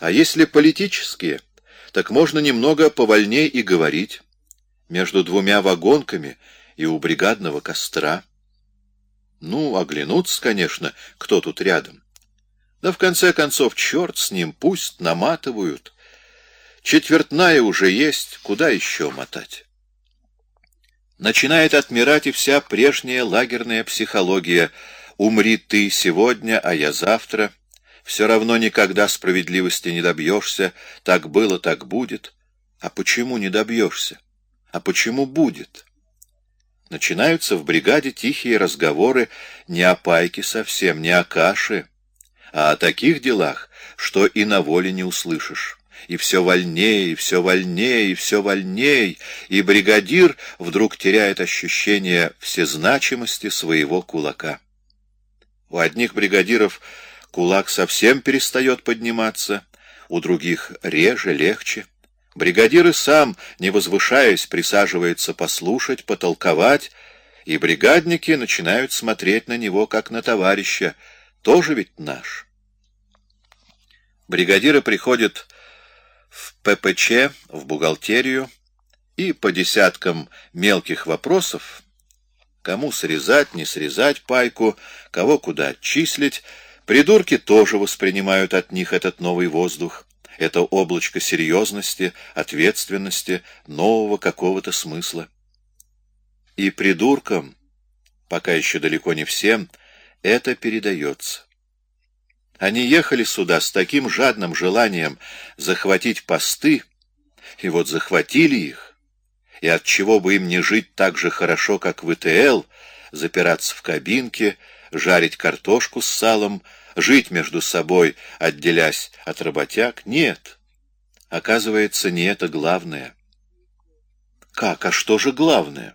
А если политические, так можно немного повольней и говорить, между двумя вагонками и у бригадного костра. Ну, оглянуться, конечно, кто тут рядом. Да в конце концов, черт с ним, пусть наматывают. Четвертная уже есть, куда еще мотать? Начинает отмирать и вся прежняя лагерная психология. Умри ты сегодня, а я завтра. Все равно никогда справедливости не добьешься. Так было, так будет. А почему не добьешься? А почему будет? Начинаются в бригаде тихие разговоры не о пайке совсем, не о каше, а о таких делах, что и на воле не услышишь. И все вольнее, и все вольнее, и все вольнее, и бригадир вдруг теряет ощущение всезначимости своего кулака. У одних бригадиров кулак совсем перестает подниматься, у других реже, легче. Бригадир и сам, не возвышаясь, присаживается послушать, потолковать, и бригадники начинают смотреть на него, как на товарища, тоже ведь наш. Бригадиры приходят в ППЧ, в бухгалтерию, и по десяткам мелких вопросов, кому срезать, не срезать пайку, кого куда отчислить, придурки тоже воспринимают от них этот новый воздух, это облачко серьезности, ответственности, нового какого-то смысла. И придуркам, пока еще далеко не всем, это передается. Они ехали сюда с таким жадным желанием захватить посты, и вот захватили их, и от чего бы им не жить так же хорошо, как в ИТЛ, запираться в кабинке, жарить картошку с салом, жить между собой, отделясь от работяг? Нет. Оказывается, не это главное. Как? А что же главное?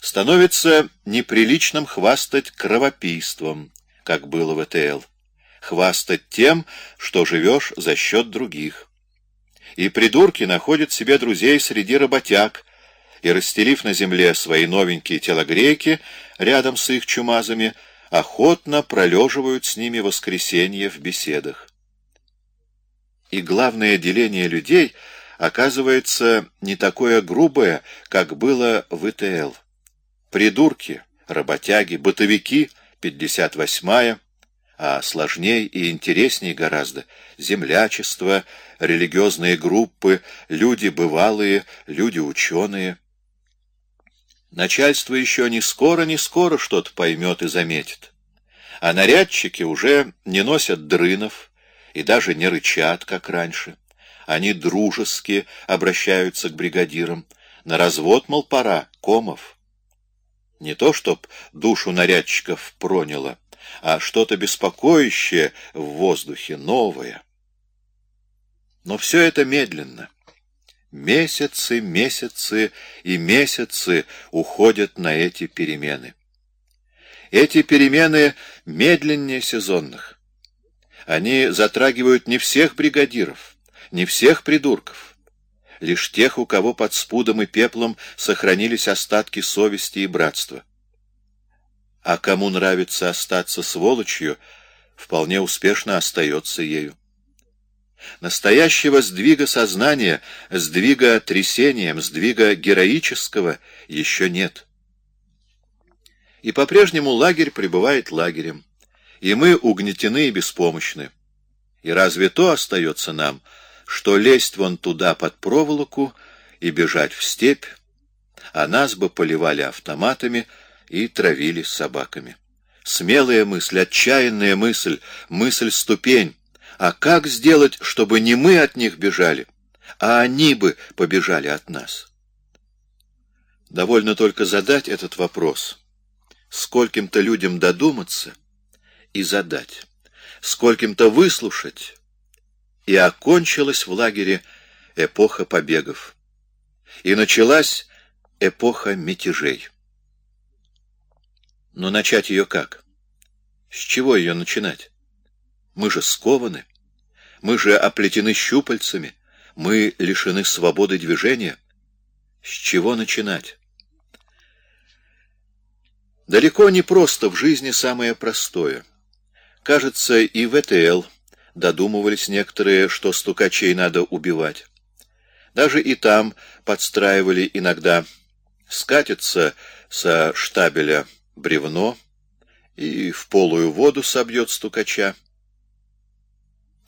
Становится неприличным хвастать кровопийством, как было в ЭТЛ хвастать тем, что живешь за счет других. И придурки находят себе друзей среди работяг, и, расстелив на земле свои новенькие телогрейки рядом с их чумазами, охотно пролеживают с ними воскресенье в беседах. И главное деление людей оказывается не такое грубое, как было в ИТЛ. Придурки, работяги, бытовики, 58-я, а сложнее и интереснее гораздо землячество, религиозные группы, люди бывалые, люди ученые. Начальство еще не скоро, не скоро что-то поймет и заметит. А нарядчики уже не носят дрынов и даже не рычат, как раньше. Они дружески обращаются к бригадирам. На развод, мол, пора, комов. Не то, чтоб душу нарядчиков проняло, а что-то беспокоящее в воздухе, новое. Но все это медленно. Месяцы, месяцы и месяцы уходят на эти перемены. Эти перемены медленнее сезонных. Они затрагивают не всех бригадиров, не всех придурков, лишь тех, у кого под спудом и пеплом сохранились остатки совести и братства а кому нравится остаться сволочью, вполне успешно остается ею. Настоящего сдвига сознания, сдвига трясением, сдвига героического еще нет. И по-прежнему лагерь пребывает лагерем, и мы угнетены и беспомощны. И разве то остается нам, что лезть вон туда под проволоку и бежать в степь, а нас бы поливали автоматами, и травили собаками. Смелая мысль, отчаянная мысль, мысль-ступень. А как сделать, чтобы не мы от них бежали, а они бы побежали от нас? Довольно только задать этот вопрос. Скольким-то людям додуматься и задать. Скольким-то выслушать. И окончилась в лагере эпоха побегов. И началась эпоха мятежей. Но начать ее как? С чего ее начинать? Мы же скованы, мы же оплетены щупальцами, мы лишены свободы движения. С чего начинать? Далеко не просто в жизни самое простое. Кажется, и в ВТЛ додумывались некоторые, что стукачей надо убивать. Даже и там подстраивали иногда. Скатится со штабеля бревно и в полую воду собьет стукача.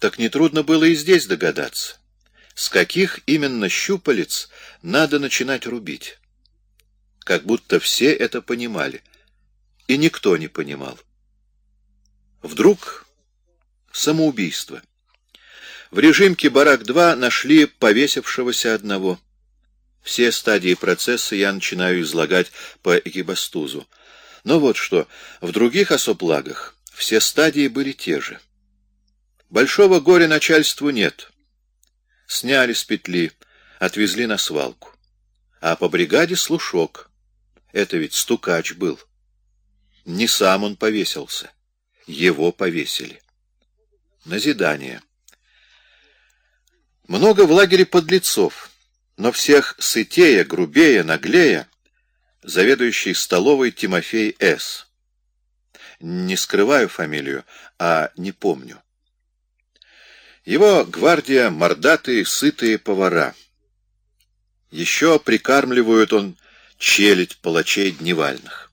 Так нетрудно было и здесь догадаться, с каких именно щупалец надо начинать рубить. Как будто все это понимали, и никто не понимал. Вдруг самоубийство. В режимке «Барак-2» нашли повесившегося одного. Все стадии процесса я начинаю излагать по экибастузу. Но вот что, в других осоплагах все стадии были те же. Большого горя начальству нет. Сняли с петли, отвезли на свалку. А по бригаде слушок. Это ведь стукач был. Не сам он повесился. Его повесили. Назидание. Много в лагере подлецов, но всех сытее, грубее, наглее заведующий столовой Тимофей С. Не скрываю фамилию, а не помню. Его гвардия — мордатые, сытые повара. Еще прикармливают он челядь палачей дневальных.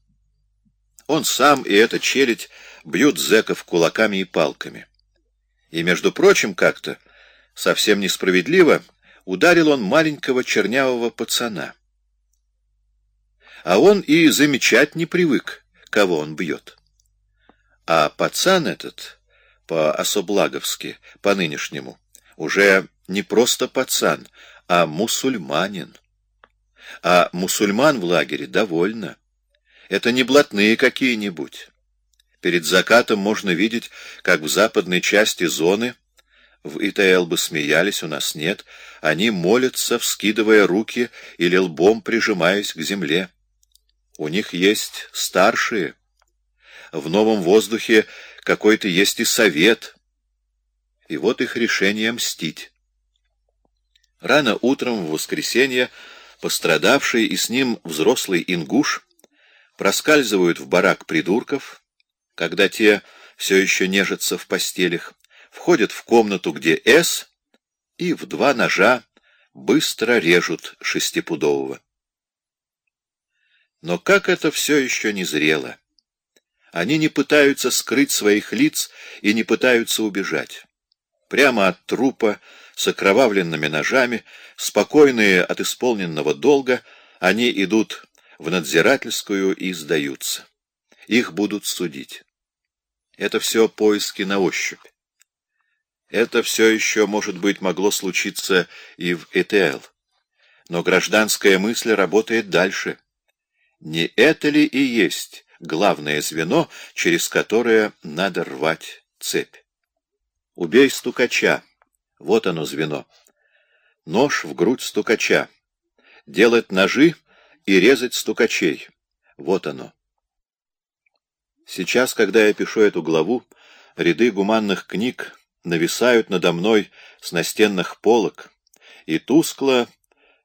Он сам и эта челядь бьют зэков кулаками и палками. И, между прочим, как-то, совсем несправедливо, ударил он маленького чернявого пацана. А он и замечать не привык, кого он бьет. А пацан этот, по-особлаговски, по-нынешнему, уже не просто пацан, а мусульманин. А мусульман в лагере довольно. Это не блатные какие-нибудь. Перед закатом можно видеть, как в западной части зоны, в ИТЛ бы смеялись, у нас нет, они молятся, вскидывая руки или лбом прижимаясь к земле. У них есть старшие. В новом воздухе какой-то есть и совет. И вот их решение мстить. Рано утром в воскресенье пострадавший и с ним взрослый ингуш проскальзывают в барак придурков, когда те все еще нежатся в постелях, входят в комнату, где С, и в два ножа быстро режут шестипудового. Но как это все еще не зрело? Они не пытаются скрыть своих лиц и не пытаются убежать. Прямо от трупа, с окровавленными ножами, спокойные от исполненного долга, они идут в надзирательскую и сдаются. Их будут судить. Это все поиски на ощупь. Это все еще, может быть, могло случиться и в ЭТЛ. Но гражданская мысль работает дальше. Не это ли и есть главное звено, через которое надо рвать цепь? Убей стукача. Вот оно звено. Нож в грудь стукача. Делать ножи и резать стукачей. Вот оно. Сейчас, когда я пишу эту главу, ряды гуманных книг нависают надо мной с настенных полок и тускло,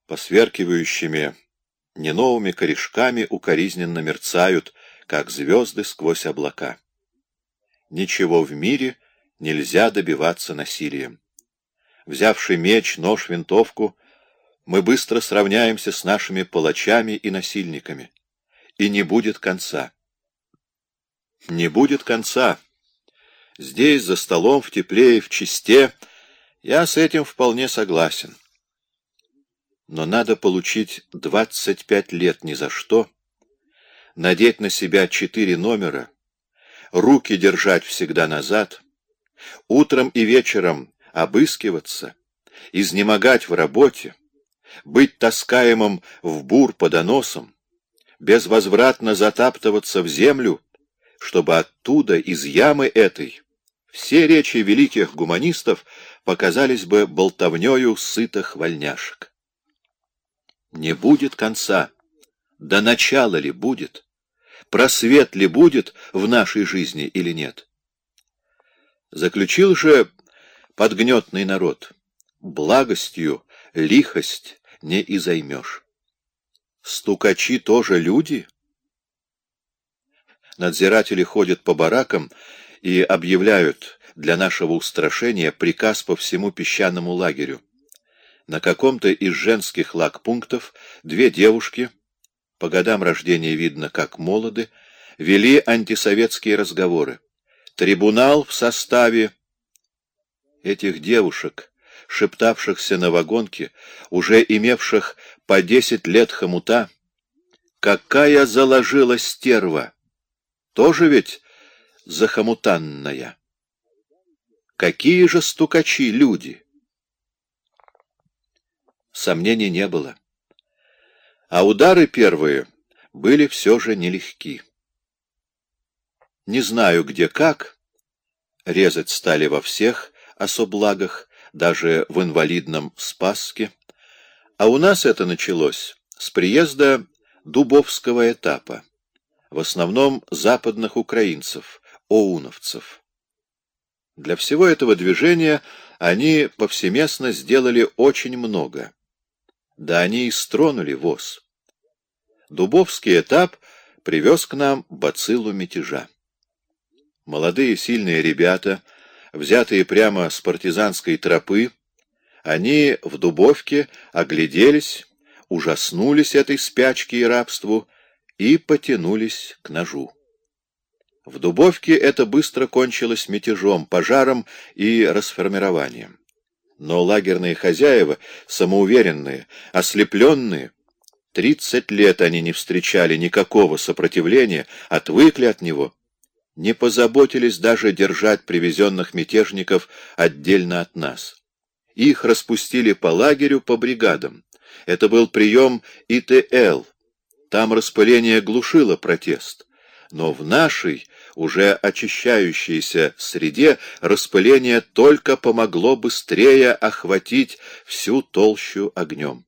посверкивающими не новыми корешками укоризненно мерцают, как звезды сквозь облака. Ничего в мире нельзя добиваться насилием. Взявший меч, нож, винтовку, мы быстро сравняемся с нашими палачами и насильниками, и не будет конца. Не будет конца. Здесь, за столом, в тепле и в чисте, я с этим вполне согласен. Но надо получить 25 лет ни за что, надеть на себя четыре номера, руки держать всегда назад, утром и вечером обыскиваться, изнемогать в работе, быть таскаемым в бур по доносам, безвозвратно затаптываться в землю — чтобы оттуда, из ямы этой, все речи великих гуманистов показались бы болтовнёю сытых вольняшек. Не будет конца. До начала ли будет? Просвет ли будет в нашей жизни или нет? Заключил же подгнетный народ. Благостью лихость не изаймешь. Стукачи тоже люди — Надзиратели ходят по баракам и объявляют для нашего устрашения приказ по всему песчаному лагерю. На каком-то из женских лагпунктов две девушки, по годам рождения видно, как молоды, вели антисоветские разговоры. Трибунал в составе этих девушек, шептавшихся на вагонке, уже имевших по десять лет хомута, какая заложила стерва! Тоже ведь захомутанная. Какие же стукачи люди! Сомнений не было. А удары первые были все же нелегки. Не знаю, где как, резать стали во всех особлагах, даже в инвалидном Спасске, а у нас это началось с приезда Дубовского этапа, в основном западных украинцев, оуновцев. Для всего этого движения они повсеместно сделали очень много. Да они и стронули воз. Дубовский этап привез к нам бациллу мятежа. Молодые сильные ребята, взятые прямо с партизанской тропы, они в Дубовке огляделись, ужаснулись этой спячке и рабству и потянулись к ножу. В Дубовке это быстро кончилось мятежом, пожаром и расформированием. Но лагерные хозяева, самоуверенные, ослепленные, тридцать лет они не встречали никакого сопротивления, отвыкли от него, не позаботились даже держать привезенных мятежников отдельно от нас. Их распустили по лагерю, по бригадам. Это был прием ИТЛ. Там распыление глушило протест. Но в нашей, уже очищающейся среде, распыление только помогло быстрее охватить всю толщу огнем.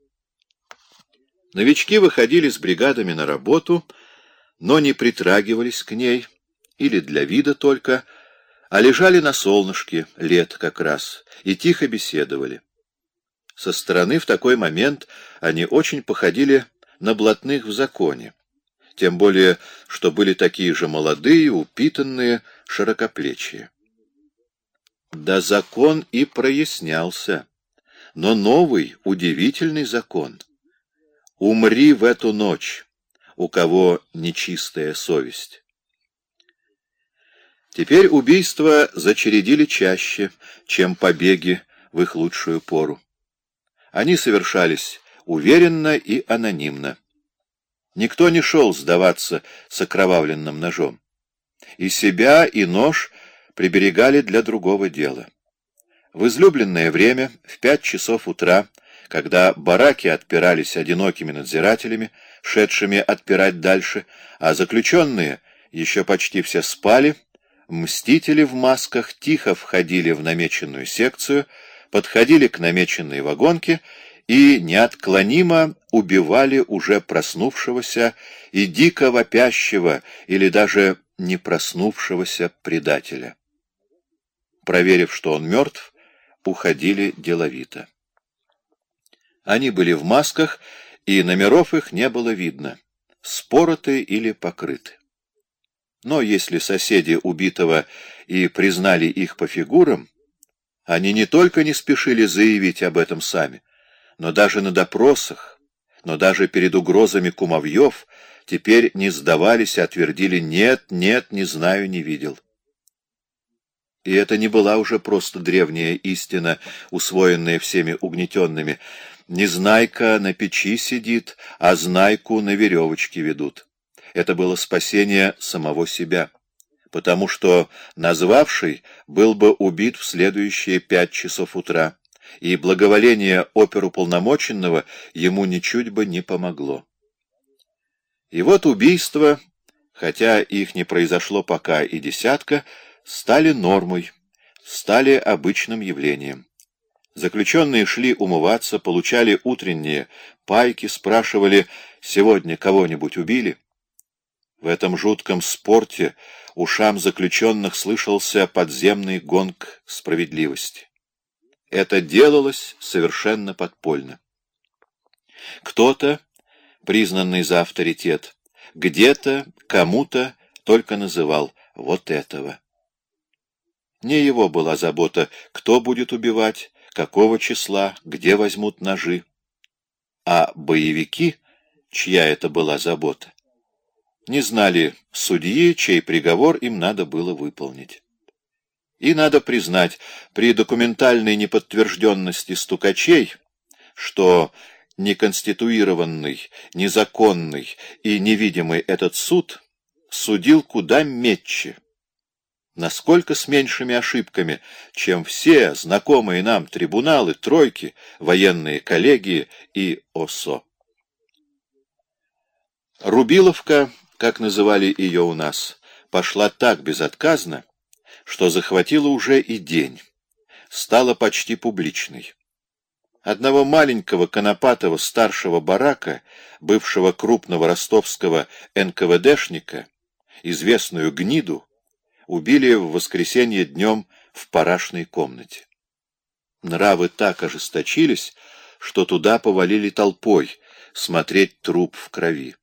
Новички выходили с бригадами на работу, но не притрагивались к ней, или для вида только, а лежали на солнышке, лет как раз, и тихо беседовали. Со стороны в такой момент они очень походили на блатных в законе тем более, что были такие же молодые, упитанные, широкоплечие. Да закон и прояснялся, но новый, удивительный закон. Умри в эту ночь, у кого нечистая совесть. Теперь убийства зачередили чаще, чем побеги в их лучшую пору. Они совершались уверенно и анонимно. Никто не шел сдаваться с окровавленным ножом. И себя, и нож приберегали для другого дела. В излюбленное время, в пять часов утра, когда бараки отпирались одинокими надзирателями, шедшими отпирать дальше, а заключенные еще почти все спали, мстители в масках тихо входили в намеченную секцию, подходили к намеченной вагонке и неотклонимо убивали уже проснувшегося и дико вопящего или даже не проснувшегося предателя. Проверив, что он мертв, уходили деловито. Они были в масках, и номеров их не было видно, спороты или покрыты. Но если соседи убитого и признали их по фигурам, они не только не спешили заявить об этом сами, но даже на допросах, но даже перед угрозами кумовьев теперь не сдавались, а твердили «нет, нет, не знаю, не видел». И это не была уже просто древняя истина, усвоенная всеми угнетенными. «Незнайка на печи сидит, а знайку на веревочке ведут». Это было спасение самого себя, потому что назвавший был бы убит в следующие пять часов утра и благоволение оперуполномоченного ему ничуть бы не помогло. И вот убийства, хотя их не произошло пока и десятка, стали нормой, стали обычным явлением. Заключенные шли умываться, получали утренние пайки, спрашивали, сегодня кого-нибудь убили? В этом жутком спорте ушам заключенных слышался подземный гонг справедливости. Это делалось совершенно подпольно. Кто-то, признанный за авторитет, где-то, кому-то только называл вот этого. Не его была забота, кто будет убивать, какого числа, где возьмут ножи. А боевики, чья это была забота, не знали судьи, чей приговор им надо было выполнить. И надо признать, при документальной неподтвержденности стукачей, что неконституированный, незаконный и невидимый этот суд судил куда метче, насколько с меньшими ошибками, чем все знакомые нам трибуналы, тройки, военные коллегии и ОСО. Рубиловка, как называли ее у нас, пошла так безотказно, что захватила уже и день, стала почти публичной. Одного маленького конопатого старшего барака, бывшего крупного ростовского НКВДшника, известную гниду, убили в воскресенье днем в парашной комнате. Нравы так ожесточились, что туда повалили толпой смотреть труп в крови.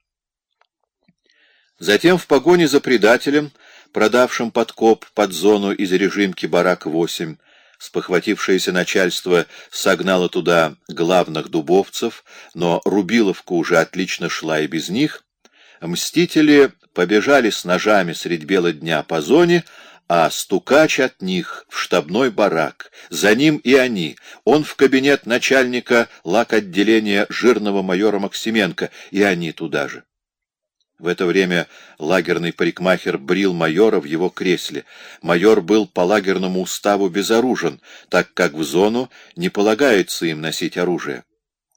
Затем в погоне за предателем, продавшим подкоп под зону из режимки «Барак-8», спохватившееся начальство согнало туда главных дубовцев, но Рубиловка уже отлично шла и без них, мстители побежали с ножами средь бела дня по зоне, а стукач от них в штабной барак, за ним и они, он в кабинет начальника лак отделения жирного майора Максименко, и они туда же. В это время лагерный парикмахер брил майора в его кресле. Майор был по лагерному уставу безоружен, так как в зону не полагается им носить оружие.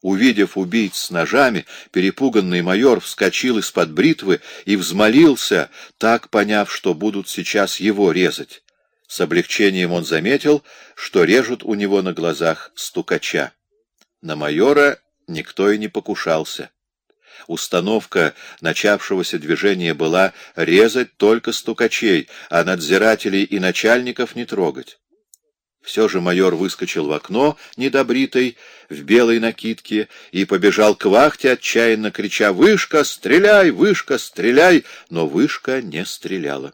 Увидев убийц с ножами, перепуганный майор вскочил из-под бритвы и взмолился, так поняв, что будут сейчас его резать. С облегчением он заметил, что режут у него на глазах стукача. На майора никто и не покушался. Установка начавшегося движения была резать только стукачей, а надзирателей и начальников не трогать. Все же майор выскочил в окно, недобритый, в белой накидке, и побежал к вахте, отчаянно крича «Вышка, стреляй! Вышка, стреляй!» Но вышка не стреляла.